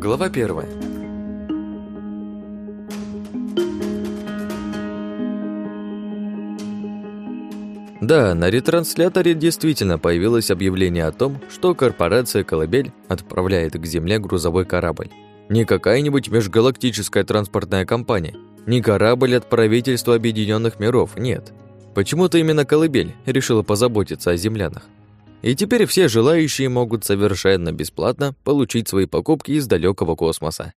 Глава первая. Да, на ретрансляторе действительно появилось объявление о том, что корпорация «Колыбель» отправляет к Земле грузовой корабль. Не какая-нибудь межгалактическая транспортная компания, не корабль от правительства Объединенных Миров, нет. Почему-то именно «Колыбель» решила позаботиться о землянах. И теперь все желающие могут совершенно бесплатно получить свои покупки из далекого космоса.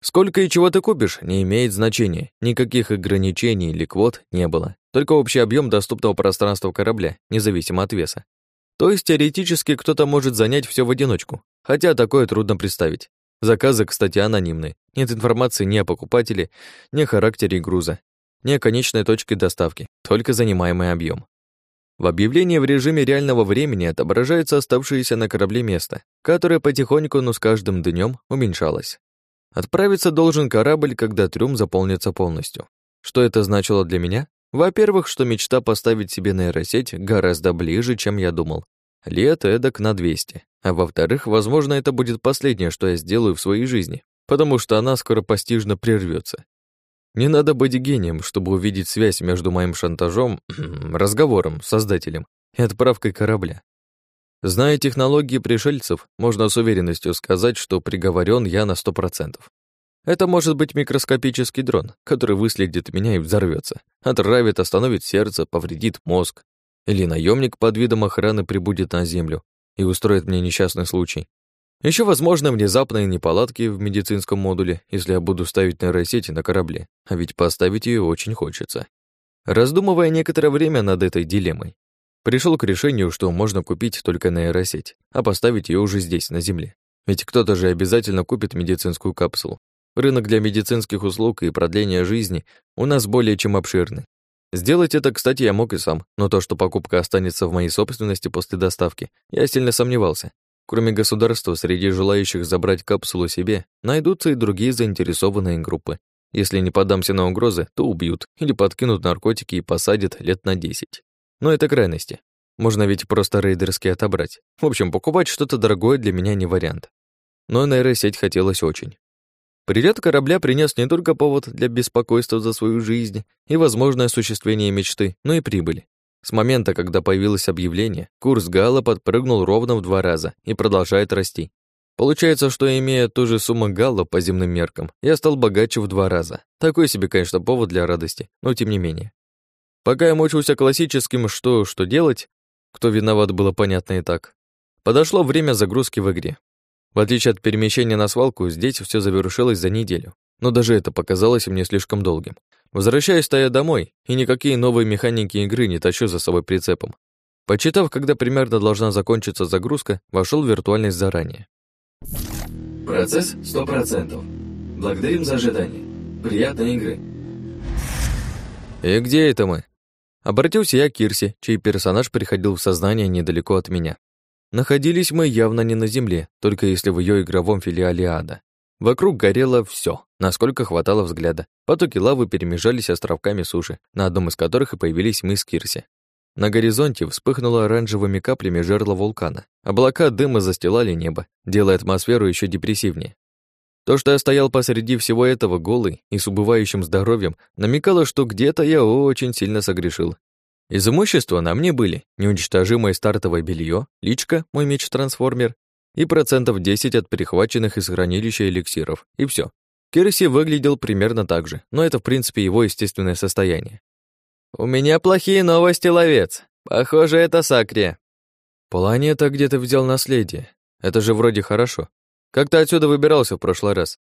Сколько и чего ты купишь, не имеет значения. Никаких ограничений или квот не было. Только общий объем доступного пространства корабля, независимо от веса. То есть теоретически кто-то может занять все в одиночку. Хотя такое трудно представить. Заказы, кстати, анонимны. Нет информации ни о покупателе, ни о характере груза, ни о конечной точке доставки, только занимаемый объем. В объявлении в режиме реального времени отображается оставшееся на корабле место, которое потихоньку, но с каждым днем уменьшалось. Отправиться должен корабль, когда трюм заполнится полностью. Что это значило для меня? Во-первых, что мечта поставить себе нейросеть гораздо ближе, чем я думал. Лет эдак на 200. А во-вторых, возможно, это будет последнее, что я сделаю в своей жизни, потому что она скоро постижно прервется. Не надо быть гением, чтобы увидеть связь между моим шантажом, разговором с создателем и отправкой корабля. Зная технологии пришельцев, можно с уверенностью сказать, что приговорен я на сто процентов. Это может быть микроскопический дрон, который выследит меня и взорвется, отравит, остановит сердце, повредит мозг. Или наемник под видом охраны прибудет на Землю и устроит мне несчастный случай, еще возможно внезапные неполадки в медицинском модуле, если я буду ставить нейросети на корабле, а ведь поставить ее очень хочется. Раздумывая некоторое время над этой дилеммой, пришел к решению, что можно купить только нейросеть, а поставить ее уже здесь, на Земле. Ведь кто-то же обязательно купит медицинскую капсулу. Рынок для медицинских услуг и продления жизни у нас более чем обширный. Сделать это, кстати, я мог и сам, но то, что покупка останется в моей собственности после доставки, я сильно сомневался, Кроме государства, среди желающих забрать капсулу себе, найдутся и другие заинтересованные группы. Если не подамся на угрозы, то убьют или подкинут наркотики и посадят лет на 10. Но это крайности. Можно ведь просто рейдерски отобрать. В общем, покупать что-то дорогое для меня не вариант. Но нейросеть хотелось очень. Прилет корабля принес не только повод для беспокойства за свою жизнь и возможное осуществление мечты, но и прибыли. С момента, когда появилось объявление, курс Гала подпрыгнул ровно в два раза и продолжает расти. Получается, что имея ту же сумму Галла по земным меркам, я стал богаче в два раза. Такой себе, конечно, повод для радости, но тем не менее. Пока я мучился классическим «что, что делать», кто виноват, было понятно и так. Подошло время загрузки в игре. В отличие от перемещения на свалку, здесь все завершилось за неделю. Но даже это показалось мне слишком долгим. Возвращаюсь-то я домой, и никакие новые механики игры не тащу за собой прицепом. Почитав, когда примерно должна закончиться загрузка, вошел в виртуальность заранее. Процесс 100%. Благодарим за ожидание. Приятной игры. И где это мы? Обратился я к Кирсе, чей персонаж приходил в сознание недалеко от меня. Находились мы явно не на Земле, только если в ее игровом филиале ада. Вокруг горело все, насколько хватало взгляда. Потоки лавы перемежались островками суши, на одном из которых и появились мы с Кирси. На горизонте вспыхнуло оранжевыми каплями жерло вулкана. Облака дыма застилали небо, делая атмосферу еще депрессивнее. То, что я стоял посреди всего этого голый и с убывающим здоровьем, намекало, что где-то я очень сильно согрешил. Из имущества на мне были неуничтожимое стартовое белье, личка, мой меч-трансформер, и процентов 10 от перехваченных из хранилища эликсиров, и все. Кирси выглядел примерно так же, но это, в принципе, его естественное состояние. «У меня плохие новости, ловец. Похоже, это Сакрия». «Планета где то взял наследие. Это же вроде хорошо. Как ты отсюда выбирался в прошлый раз?»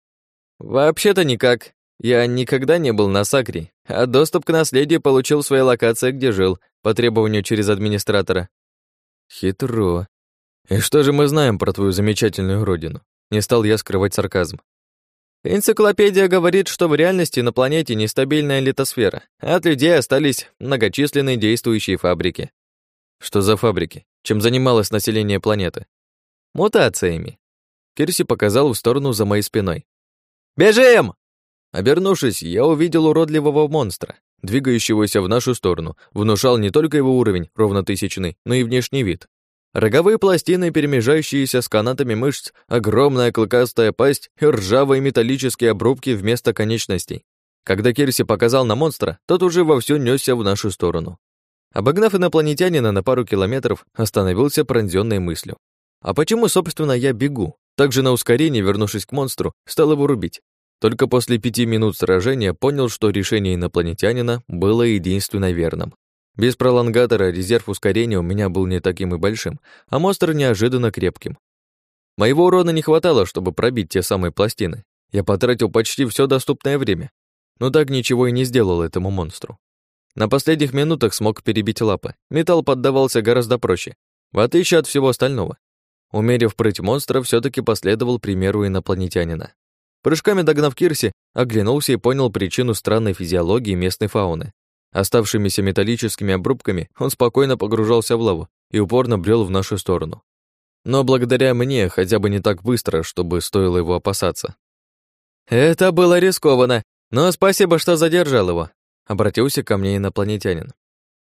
«Вообще-то никак. Я никогда не был на Сакре, а доступ к наследию получил в своей локации, где жил, по требованию через администратора». «Хитро. «И что же мы знаем про твою замечательную родину?» Не стал я скрывать сарказм. Энциклопедия говорит, что в реальности на планете нестабильная литосфера, а от людей остались многочисленные действующие фабрики. Что за фабрики? Чем занималось население планеты? Мутациями. Кирси показал в сторону за моей спиной. «Бежим!» Обернувшись, я увидел уродливого монстра, двигающегося в нашу сторону, внушал не только его уровень, ровно тысячный, но и внешний вид. Роговые пластины, перемежающиеся с канатами мышц, огромная клыкастая пасть и ржавые металлические обрубки вместо конечностей. Когда Кирси показал на монстра, тот уже вовсю нёсся в нашу сторону. Обогнав инопланетянина на пару километров, остановился пронзённой мыслью. А почему, собственно, я бегу? Также на ускорении, вернувшись к монстру, стал его рубить. Только после пяти минут сражения понял, что решение инопланетянина было единственно верным. Без пролонгатора резерв ускорения у меня был не таким и большим, а монстр неожиданно крепким. Моего урона не хватало, чтобы пробить те самые пластины. Я потратил почти все доступное время, но так ничего и не сделал этому монстру. На последних минутах смог перебить лапы. Металл поддавался гораздо проще, в отличие от всего остального. Умерив прыть монстра, все таки последовал примеру инопланетянина. Прыжками догнав Кирси, оглянулся и понял причину странной физиологии местной фауны. Оставшимися металлическими обрубками он спокойно погружался в лаву и упорно брел в нашу сторону. Но благодаря мне хотя бы не так быстро, чтобы стоило его опасаться. «Это было рискованно, но спасибо, что задержал его», — обратился ко мне инопланетянин.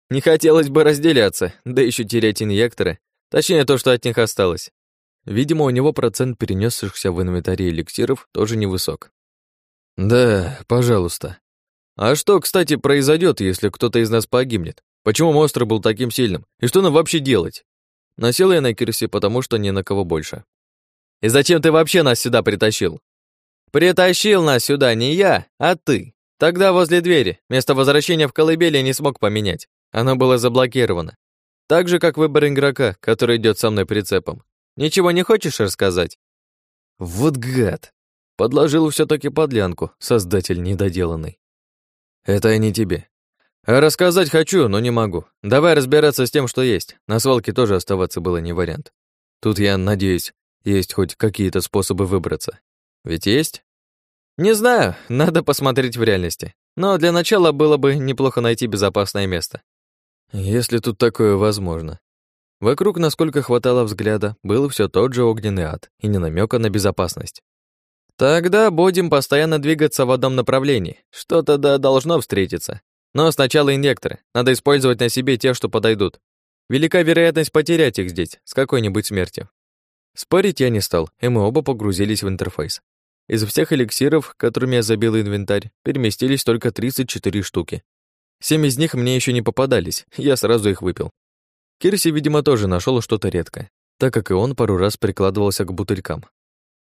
«Не хотелось бы разделяться, да еще терять инъекторы, точнее то, что от них осталось. Видимо, у него процент перенесшихся в инвентаре эликсиров тоже невысок. Да, пожалуйста. А что, кстати, произойдет, если кто-то из нас погибнет? Почему монстр был таким сильным? И что нам вообще делать? Насел я на Кирсе, потому что не на кого больше. И зачем ты вообще нас сюда притащил? Притащил нас сюда не я, а ты. Тогда возле двери. Место возвращения в колыбели не смог поменять. Оно было заблокировано. Так же, как выбор игрока, который идет со мной прицепом. Ничего не хочешь рассказать? Вот гад. Подложил все таки подлянку, создатель недоделанный. Это не тебе. А рассказать хочу, но не могу. Давай разбираться с тем, что есть. На свалке тоже оставаться было не вариант. Тут, я надеюсь, есть хоть какие-то способы выбраться. Ведь есть? Не знаю, надо посмотреть в реальности. Но для начала было бы неплохо найти безопасное место. Если тут такое возможно. Вокруг, насколько хватало взгляда, был все тот же огненный ад и не намека на безопасность. Тогда будем постоянно двигаться в одном направлении. Что-то да должно встретиться. Но сначала инъекторы. Надо использовать на себе те, что подойдут. Велика вероятность потерять их здесь с какой-нибудь смертью. Спорить я не стал, и мы оба погрузились в интерфейс. Из всех эликсиров, которыми я забил инвентарь, переместились только 34 штуки. Семь из них мне еще не попадались, я сразу их выпил. Кирси, видимо, тоже нашел что-то редкое, так как и он пару раз прикладывался к бутылькам.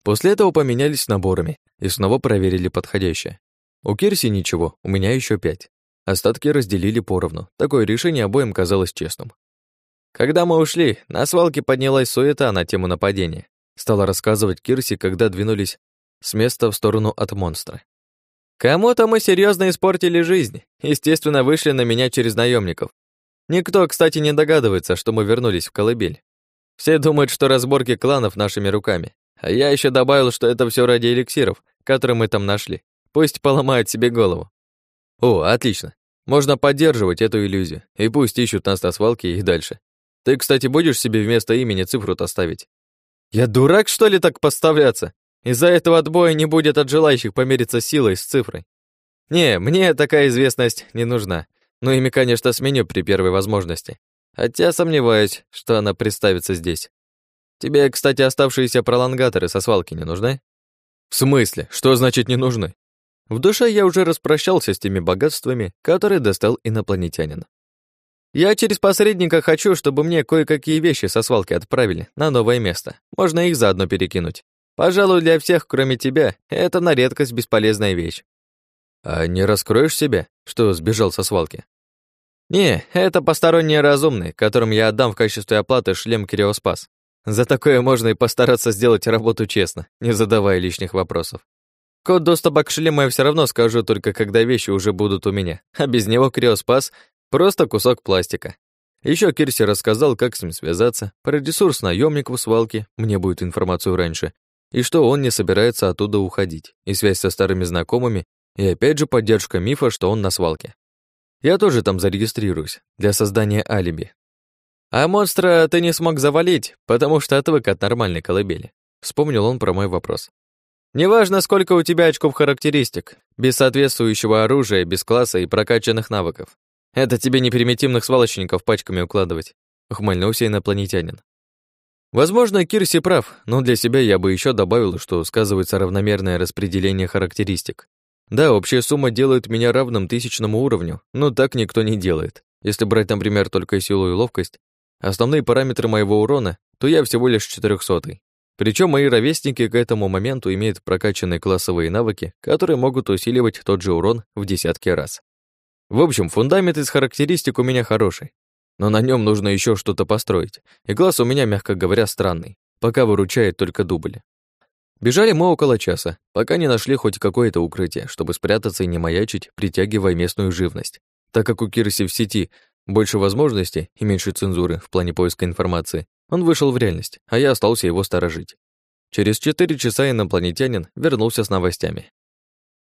После этого поменялись наборами и снова проверили подходящее. У Кирси ничего, у меня еще пять. Остатки разделили поровну. Такое решение обоим казалось честным. Когда мы ушли, на свалке поднялась суета на тему нападения. Стала рассказывать Кирси, когда двинулись с места в сторону от монстра. Кому-то мы серьезно испортили жизнь. Естественно, вышли на меня через наемников. Никто, кстати, не догадывается, что мы вернулись в колыбель. Все думают, что разборки кланов нашими руками. А я еще добавил, что это все ради эликсиров, которые мы там нашли. Пусть поломают себе голову. О, отлично. Можно поддерживать эту иллюзию. И пусть ищут нас на свалке и дальше. Ты, кстати, будешь себе вместо имени цифру-то ставить? Я дурак, что ли, так поставляться? Из-за этого отбоя не будет от желающих помериться силой с цифрой. Не, мне такая известность не нужна. Ну ими, конечно, сменю при первой возможности. Хотя сомневаюсь, что она представится здесь. Тебе, кстати, оставшиеся пролонгаторы со свалки не нужны? В смысле? Что значит не нужны? В душе я уже распрощался с теми богатствами, которые достал инопланетянин. Я через посредника хочу, чтобы мне кое-какие вещи со свалки отправили на новое место. Можно их заодно перекинуть. Пожалуй, для всех, кроме тебя, это на редкость бесполезная вещь. А не раскроешь себя, что сбежал со свалки? Не, это посторонние разумные, которым я отдам в качестве оплаты шлем Кириоспас. За такое можно и постараться сделать работу честно, не задавая лишних вопросов. Код доступа к шлему я все равно скажу только когда вещи уже будут у меня, а без него Криоспас — просто кусок пластика. Еще Кирси рассказал, как с ним связаться, про ресурс наемник в свалке, мне будет информацию раньше, и что он не собирается оттуда уходить, и связь со старыми знакомыми, и опять же поддержка мифа, что он на свалке. Я тоже там зарегистрируюсь для создания алиби. А монстра ты не смог завалить, потому что отвык от нормальной колыбели. Вспомнил он про мой вопрос. Неважно, сколько у тебя очков характеристик, без соответствующего оружия, без класса и прокачанных навыков. Это тебе не примитивных свалочников пачками укладывать, ухмыльнулся инопланетянин. Возможно, Кирси прав, но для себя я бы еще добавил, что сказывается равномерное распределение характеристик. Да, общая сумма делает меня равным тысячному уровню, но так никто не делает. Если брать, например, только силу и ловкость, основные параметры моего урона, то я всего лишь четырехсотый. Причем мои ровесники к этому моменту имеют прокачанные классовые навыки, которые могут усиливать тот же урон в десятки раз. В общем, фундамент из характеристик у меня хороший, но на нем нужно еще что-то построить, и класс у меня, мягко говоря, странный, пока выручает только дубль. Бежали мы около часа, пока не нашли хоть какое-то укрытие, чтобы спрятаться и не маячить, притягивая местную живность. Так как у Кирси в сети больше возможностей и меньше цензуры в плане поиска информации, он вышел в реальность, а я остался его сторожить. Через четыре часа инопланетянин вернулся с новостями.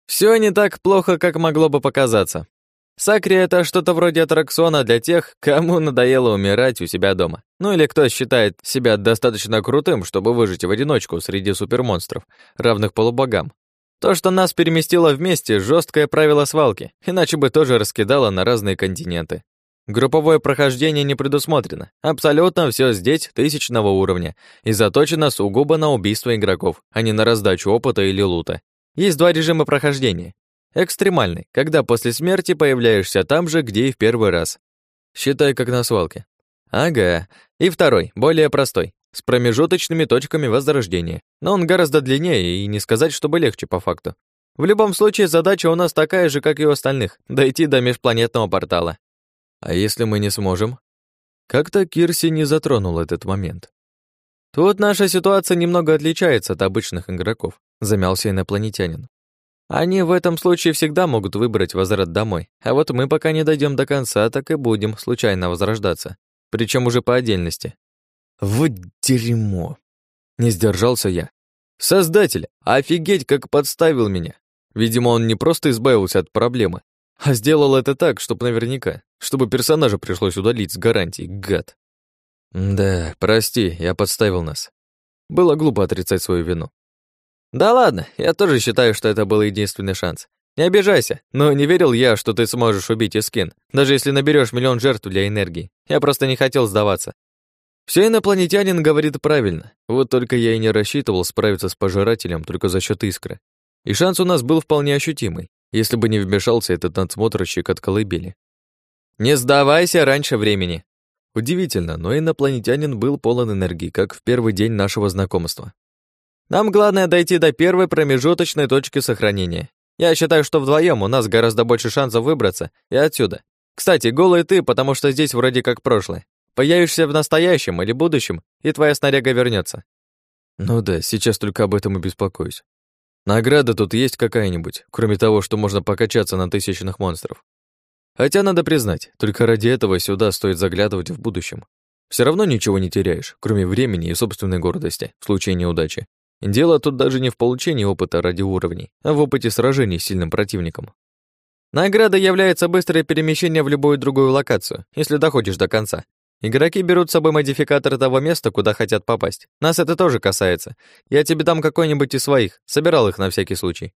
Все не так плохо, как могло бы показаться. Сакри — это что-то вроде аттракциона для тех, кому надоело умирать у себя дома. Ну или кто считает себя достаточно крутым, чтобы выжить в одиночку среди супермонстров, равных полубогам. То, что нас переместило вместе, жесткое правило свалки, иначе бы тоже раскидало на разные континенты. Групповое прохождение не предусмотрено. Абсолютно все здесь тысячного уровня и заточено сугубо на убийство игроков, а не на раздачу опыта или лута. Есть два режима прохождения. Экстремальный, когда после смерти появляешься там же, где и в первый раз. Считай, как на свалке. Ага. И второй, более простой, с промежуточными точками возрождения. Но он гораздо длиннее, и не сказать, чтобы легче по факту. В любом случае, задача у нас такая же, как и у остальных — дойти до межпланетного портала. А если мы не сможем? Как-то Кирси не затронул этот момент. Тут наша ситуация немного отличается от обычных игроков, замялся инопланетянин. Они в этом случае всегда могут выбрать возврат домой, а вот мы пока не дойдем до конца, так и будем случайно возрождаться, причем уже по отдельности. Вот дерьмо. Не сдержался я. Создатель, офигеть, как подставил меня. Видимо, он не просто избавился от проблемы, а сделал это так, чтобы наверняка, чтобы персонажа пришлось удалить с гарантией, гад. Да, прости, я подставил нас. Было глупо отрицать свою вину. Да ладно, я тоже считаю, что это был единственный шанс. Не обижайся, но не верил я, что ты сможешь убить Искин, даже если наберешь миллион жертв для энергии. Я просто не хотел сдаваться. Все инопланетянин говорит правильно, вот только я и не рассчитывал справиться с пожирателем только за счет искры. И шанс у нас был вполне ощутимый если бы не вмешался этот надсмотрщик от колыбели. «Не сдавайся раньше времени!» Удивительно, но инопланетянин был полон энергии, как в первый день нашего знакомства. «Нам главное дойти до первой промежуточной точки сохранения. Я считаю, что вдвоем у нас гораздо больше шансов выбраться и отсюда. Кстати, голый ты, потому что здесь вроде как прошлое. Появишься в настоящем или будущем, и твоя снаряга вернется. Ну да, сейчас только об этом и беспокоюсь. Награда тут есть какая-нибудь, кроме того, что можно покачаться на тысячных монстров. Хотя, надо признать, только ради этого сюда стоит заглядывать в будущем. Все равно ничего не теряешь, кроме времени и собственной гордости, в случае неудачи. Дело тут даже не в получении опыта ради уровней, а в опыте сражений с сильным противником. Награда является быстрое перемещение в любую другую локацию, если доходишь до конца. Игроки берут с собой модификатор того места, куда хотят попасть. Нас это тоже касается. Я тебе дам какой-нибудь из своих, собирал их на всякий случай.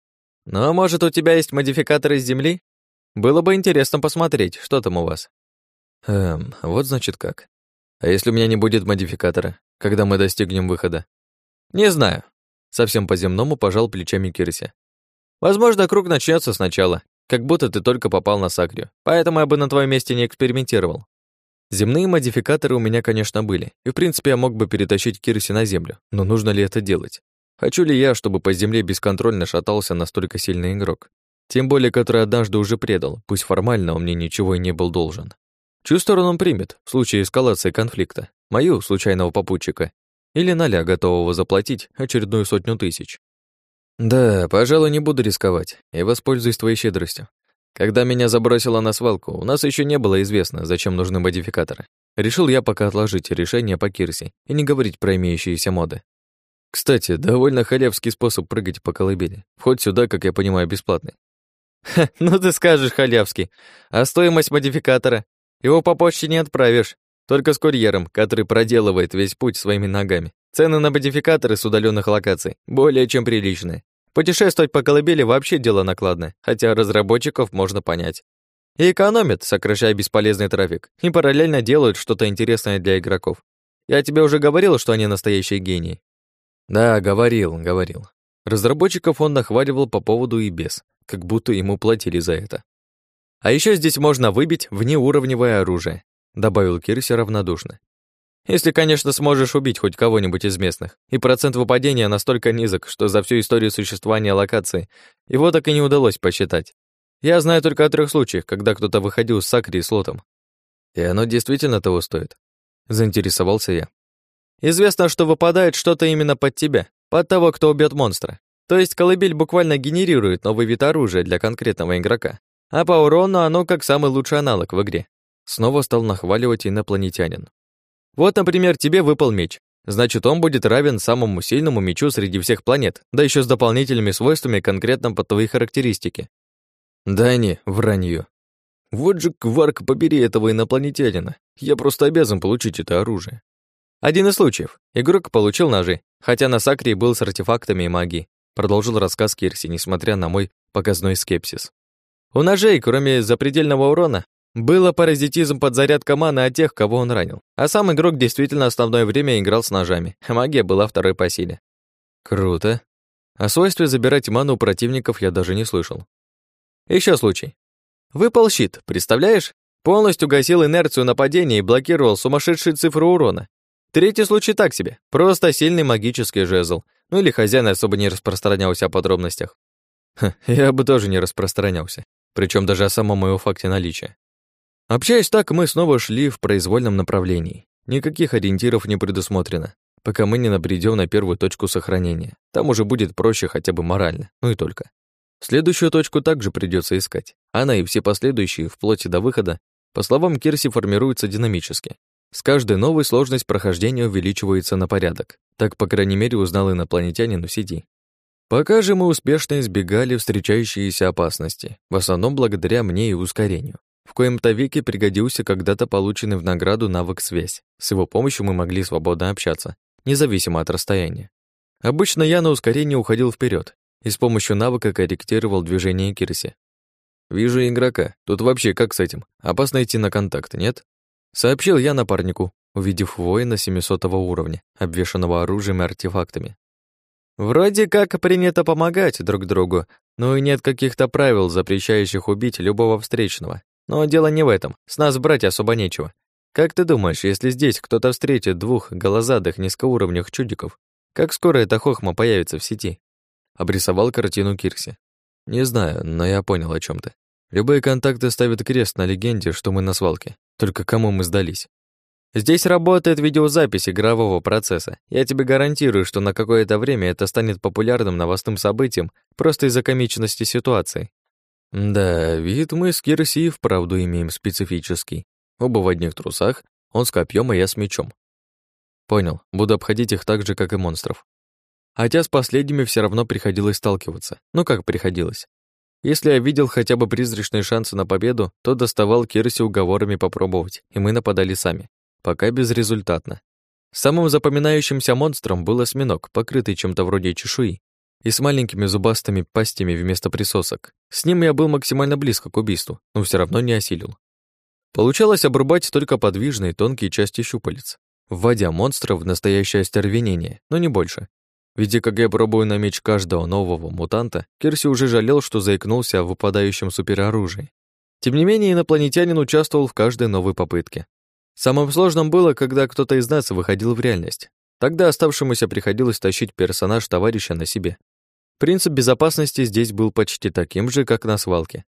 А может, у тебя есть модификатор из Земли? Было бы интересно посмотреть, что там у вас. Эм, вот значит как. А если у меня не будет модификатора, когда мы достигнем выхода? Не знаю. Совсем по-земному пожал плечами Кирси. Возможно, круг начнется сначала, как будто ты только попал на Сакрию. Поэтому я бы на твоем месте не экспериментировал. Земные модификаторы у меня, конечно, были, и в принципе я мог бы перетащить Кирси на землю, но нужно ли это делать? Хочу ли я, чтобы по земле бесконтрольно шатался настолько сильный игрок? Тем более, который однажды уже предал, пусть формально он мне ничего и не был должен. Чью сторону он примет в случае эскалации конфликта? Мою, случайного попутчика? Или Наля, готового заплатить очередную сотню тысяч? Да, пожалуй, не буду рисковать и воспользуюсь твоей щедростью. Когда меня забросило на свалку, у нас еще не было известно, зачем нужны модификаторы. Решил я пока отложить решение по Кирсе и не говорить про имеющиеся моды. Кстати, довольно халявский способ прыгать по колыбели. Вход сюда, как я понимаю, бесплатный. Ха, ну ты скажешь, халявский. А стоимость модификатора? Его по почте не отправишь. Только с курьером, который проделывает весь путь своими ногами. Цены на модификаторы с удаленных локаций более чем приличные. Путешествовать по колыбели вообще дело накладное, хотя разработчиков можно понять. И экономят, сокращая бесполезный трафик, и параллельно делают что-то интересное для игроков. Я тебе уже говорил, что они настоящие гении. Да, говорил, говорил. Разработчиков он нахваливал по поводу и без, как будто ему платили за это. А еще здесь можно выбить внеуровневое оружие, добавил Кирси равнодушно. Если, конечно, сможешь убить хоть кого-нибудь из местных. И процент выпадения настолько низок, что за всю историю существования локации его так и не удалось посчитать. Я знаю только о трех случаях, когда кто-то выходил с Сакри с лотом. И оно действительно того стоит. Заинтересовался я. Известно, что выпадает что-то именно под тебя, под того, кто убьет монстра. То есть колыбель буквально генерирует новый вид оружия для конкретного игрока. А по урону оно как самый лучший аналог в игре. Снова стал нахваливать инопланетянин. Вот, например, тебе выпал меч. Значит, он будет равен самому сильному мечу среди всех планет, да еще с дополнительными свойствами конкретно под твои характеристики. Да не, вранье. Вот же кварк побери этого инопланетянина. Я просто обязан получить это оружие. Один из случаев. Игрок получил ножи, хотя на Сакре был с артефактами и магией. Продолжил рассказ Кирси, несмотря на мой показной скепсис. У ножей, кроме запредельного урона, было паразитизм подзарядка маны от тех, кого он ранил. А сам игрок действительно основное время играл с ножами. Магия была второй по силе. Круто. О свойстве забирать ману у противников я даже не слышал. Еще случай. Выпал щит, представляешь? Полностью гасил инерцию нападения и блокировал сумасшедшие цифры урона. Третий случай так себе. Просто сильный магический жезл. Ну или хозяин особо не распространялся о подробностях. Ха, я бы тоже не распространялся. Причем даже о самом его факте наличия. Общаясь так, мы снова шли в произвольном направлении. Никаких ориентиров не предусмотрено, пока мы не набредем на первую точку сохранения. Там уже будет проще хотя бы морально, ну и только. Следующую точку также придется искать. Она и все последующие, вплоть до выхода, по словам Кирси, формируются динамически. С каждой новой сложность прохождения увеличивается на порядок. Так, по крайней мере, узнал инопланетянин в сети. Пока же мы успешно избегали встречающиеся опасности, в основном благодаря мне и ускорению. В коем-то веке пригодился когда-то полученный в награду навык связь. С его помощью мы могли свободно общаться, независимо от расстояния. Обычно я на ускорение уходил вперед и с помощью навыка корректировал движение Кирси. «Вижу игрока. Тут вообще как с этим? Опасно идти на контакт, нет?» Сообщил я напарнику, увидев воина 700 уровня, обвешанного оружием и артефактами. Вроде как принято помогать друг другу, но и нет каких-то правил, запрещающих убить любого встречного. Но дело не в этом, с нас брать особо нечего. Как ты думаешь, если здесь кто-то встретит двух голозадых низкоуровневых чудиков, как скоро эта хохма появится в сети? Обрисовал картину Кирси. Не знаю, но я понял о чем ты. Любые контакты ставят крест на легенде, что мы на свалке. Только кому мы сдались? Здесь работает видеозапись игрового процесса. Я тебе гарантирую, что на какое-то время это станет популярным новостным событием просто из-за комичности ситуации. Да, вид мы с Кирси вправду имеем специфический. Оба в одних трусах, он с копьем, а я с мечом. Понял, буду обходить их так же, как и монстров. Хотя с последними все равно приходилось сталкиваться. Ну как приходилось? Если я видел хотя бы призрачные шансы на победу, то доставал Кирси уговорами попробовать, и мы нападали сами. Пока безрезультатно. Самым запоминающимся монстром был осьминог, покрытый чем-то вроде чешуи, и с маленькими зубастыми пастями вместо присосок. С ним я был максимально близко к убийству, но все равно не осилил. Получалось обрубать только подвижные тонкие части щупалец, вводя монстра в настоящее остервенение, но не больше. Видя, как я пробую на меч каждого нового мутанта, Кирси уже жалел, что заикнулся о выпадающем супероружии. Тем не менее, инопланетянин участвовал в каждой новой попытке. Самым сложным было, когда кто-то из нас выходил в реальность. Тогда оставшемуся приходилось тащить персонаж товарища на себе. Принцип безопасности здесь был почти таким же, как на свалке.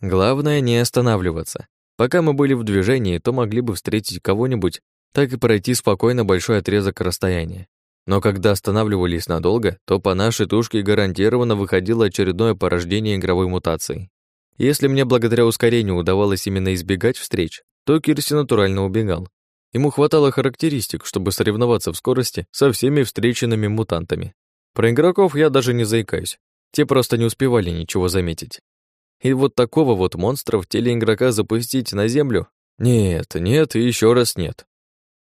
Главное не останавливаться. Пока мы были в движении, то могли бы встретить кого-нибудь, так и пройти спокойно большой отрезок расстояния. Но когда останавливались надолго, то по нашей тушке гарантированно выходило очередное порождение игровой мутации. Если мне благодаря ускорению удавалось именно избегать встреч, то Кирси натурально убегал. Ему хватало характеристик, чтобы соревноваться в скорости со всеми встреченными мутантами. Про игроков я даже не заикаюсь. Те просто не успевали ничего заметить. И вот такого вот монстра в теле игрока запустить на землю? Нет, нет и еще раз нет.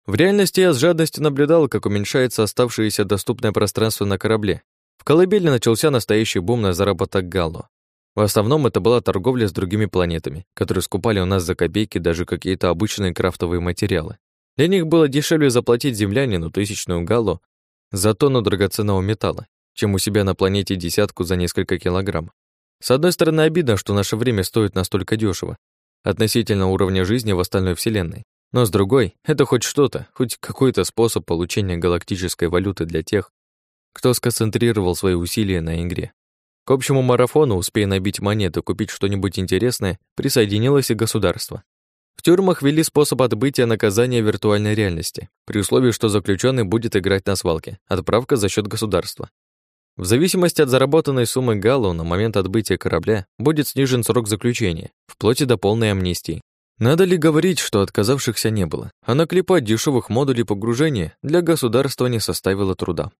В реальности я с жадностью наблюдал, как уменьшается оставшееся доступное пространство на корабле. В колыбели начался настоящий бум на заработок Галло. В основном это была торговля с другими планетами, которые скупали у нас за копейки даже какие-то обычные крафтовые материалы. Для них было дешевле заплатить землянину тысячную галлу за тонну драгоценного металла, чем у себя на планете десятку за несколько килограмм. С одной стороны, обидно, что наше время стоит настолько дешево, относительно уровня жизни в остальной Вселенной. Но с другой, это хоть что-то, хоть какой-то способ получения галактической валюты для тех, кто сконцентрировал свои усилия на игре. К общему марафону, успея набить монеты, купить что-нибудь интересное, присоединилось и государство. В тюрьмах ввели способ отбытия наказания виртуальной реальности, при условии, что заключенный будет играть на свалке, отправка за счет государства. В зависимости от заработанной суммы галлу на момент отбытия корабля будет снижен срок заключения, вплоть до полной амнистии. Надо ли говорить, что отказавшихся не было, а наклепать дешевых модулей погружения для государства не составило труда.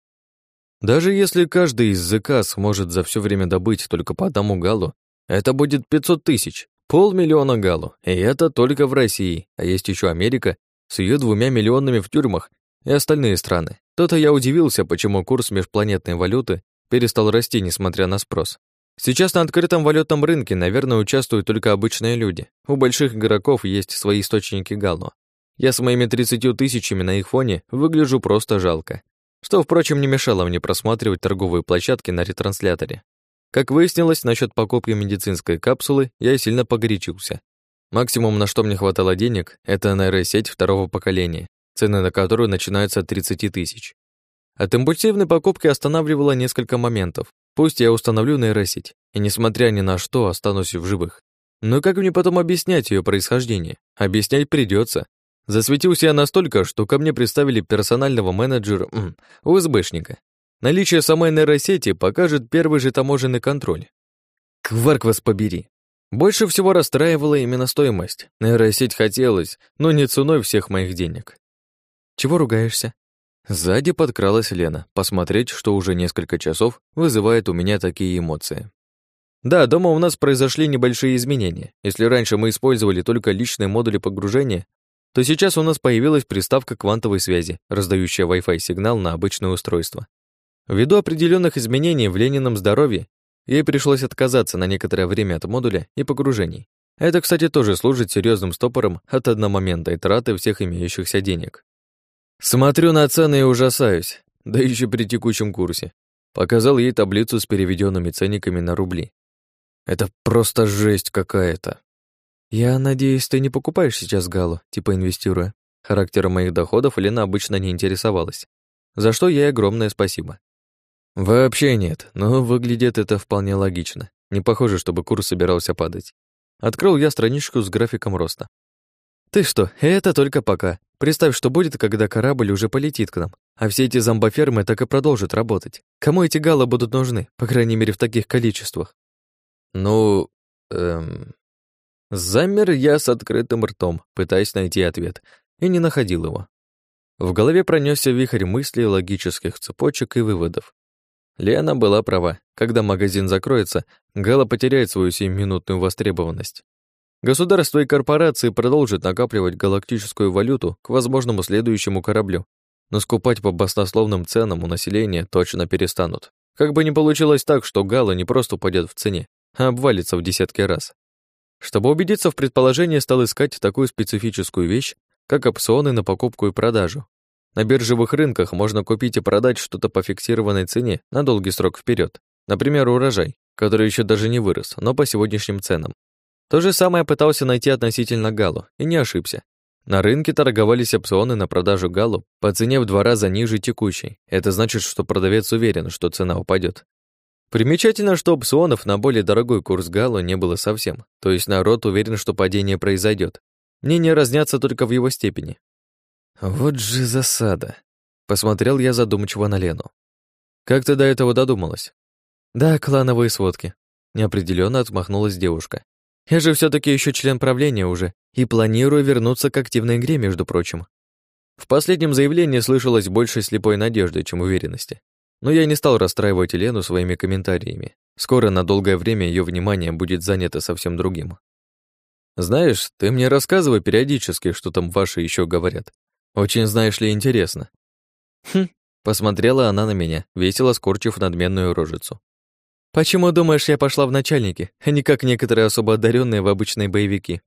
Даже если каждый из ЗК сможет за все время добыть только по одному галу, это будет 500 тысяч, Полмиллиона галу, и это только в России, а есть еще Америка с ее двумя миллионами в тюрьмах и остальные страны. То-то я удивился, почему курс межпланетной валюты перестал расти, несмотря на спрос. Сейчас на открытом валютном рынке, наверное, участвуют только обычные люди. У больших игроков есть свои источники галу. Я с моими 30 тысячами на их фоне выгляжу просто жалко. Что, впрочем, не мешало мне просматривать торговые площадки на ретрансляторе. Как выяснилось, насчет покупки медицинской капсулы я сильно погорячился. Максимум, на что мне хватало денег, это нейросеть второго поколения, цены на которую начинаются от 30 тысяч. От импульсивной покупки останавливало несколько моментов. Пусть я установлю нейросеть, и несмотря ни на что, останусь в живых. Но как мне потом объяснять ее происхождение? Объяснять придется. Засветился я настолько, что ко мне представили персонального менеджера, УСБшника, Наличие самой нейросети покажет первый же таможенный контроль. Кварк вас побери. Больше всего расстраивала именно стоимость. Нейросеть хотелось, но не ценой всех моих денег. Чего ругаешься? Сзади подкралась Лена, посмотреть, что уже несколько часов вызывает у меня такие эмоции. Да, дома у нас произошли небольшие изменения. Если раньше мы использовали только личные модули погружения, то сейчас у нас появилась приставка квантовой связи, раздающая Wi-Fi сигнал на обычное устройство. Ввиду определенных изменений в Ленином здоровье, ей пришлось отказаться на некоторое время от модуля и погружений. Это, кстати, тоже служит серьезным стопором от одномоментной траты всех имеющихся денег. Смотрю на цены и ужасаюсь, да еще при текущем курсе. Показал ей таблицу с переведенными ценниками на рубли. Это просто жесть какая-то. Я надеюсь, ты не покупаешь сейчас галу, типа инвестируя. Характером моих доходов Лена обычно не интересовалась. За что ей огромное спасибо. Вообще нет, но выглядит это вполне логично. Не похоже, чтобы курс собирался падать. Открыл я страничку с графиком роста. Ты что, это только пока. Представь, что будет, когда корабль уже полетит к нам, а все эти зомбофермы так и продолжат работать. Кому эти галы будут нужны, по крайней мере, в таких количествах? Ну, эм... Замер я с открытым ртом, пытаясь найти ответ, и не находил его. В голове пронесся вихрь мыслей, логических цепочек и выводов. Лена была права. Когда магазин закроется, Гала потеряет свою сиюминутную востребованность. Государства и корпорации продолжат накапливать галактическую валюту к возможному следующему кораблю, но скупать по баснословным ценам у населения точно перестанут. Как бы ни получилось так, что Гала не просто упадет в цене, а обвалится в десятки раз. Чтобы убедиться в предположении, стал искать такую специфическую вещь, как опционы на покупку и продажу, на биржевых рынках можно купить и продать что-то по фиксированной цене на долгий срок вперед. Например, урожай, который еще даже не вырос, но по сегодняшним ценам. То же самое пытался найти относительно галу, и не ошибся. На рынке торговались опционы на продажу галу по цене в два раза ниже текущей. Это значит, что продавец уверен, что цена упадет. Примечательно, что опционов на более дорогой курс галу не было совсем, то есть народ уверен, что падение произойдет. Мнения разнятся только в его степени. Вот же засада. Посмотрел я задумчиво на Лену. Как ты до этого додумалась? Да, клановые сводки. Неопределенно отмахнулась девушка. Я же все таки еще член правления уже и планирую вернуться к активной игре, между прочим. В последнем заявлении слышалось больше слепой надежды, чем уверенности. Но я не стал расстраивать Лену своими комментариями. Скоро на долгое время ее внимание будет занято совсем другим. Знаешь, ты мне рассказывай периодически, что там ваши еще говорят. Очень, знаешь ли, интересно. Хм, посмотрела она на меня, весело скорчив надменную рожицу. Почему думаешь, я пошла в начальники, а не как некоторые особо одаренные в обычные боевики?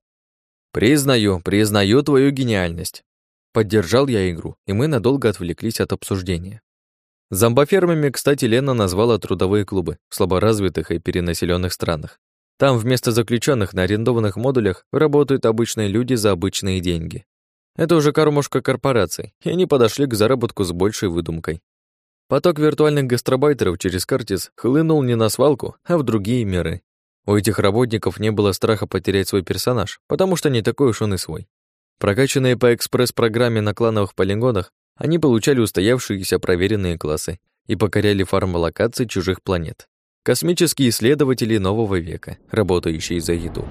Признаю, признаю твою гениальность. Поддержал я игру, и мы надолго отвлеклись от обсуждения. Зомбофермами, кстати, Лена назвала трудовые клубы в слаборазвитых и перенаселенных странах. Там вместо заключенных на арендованных модулях работают обычные люди за обычные деньги. Это уже кормушка корпораций, и они подошли к заработку с большей выдумкой. Поток виртуальных гастробайтеров через Картис хлынул не на свалку, а в другие миры. У этих работников не было страха потерять свой персонаж, потому что не такой уж он и свой. Прокачанные по экспресс-программе на клановых полигонах, они получали устоявшиеся проверенные классы и покоряли фармлокации чужих планет. Космические исследователи нового века, работающие за еду.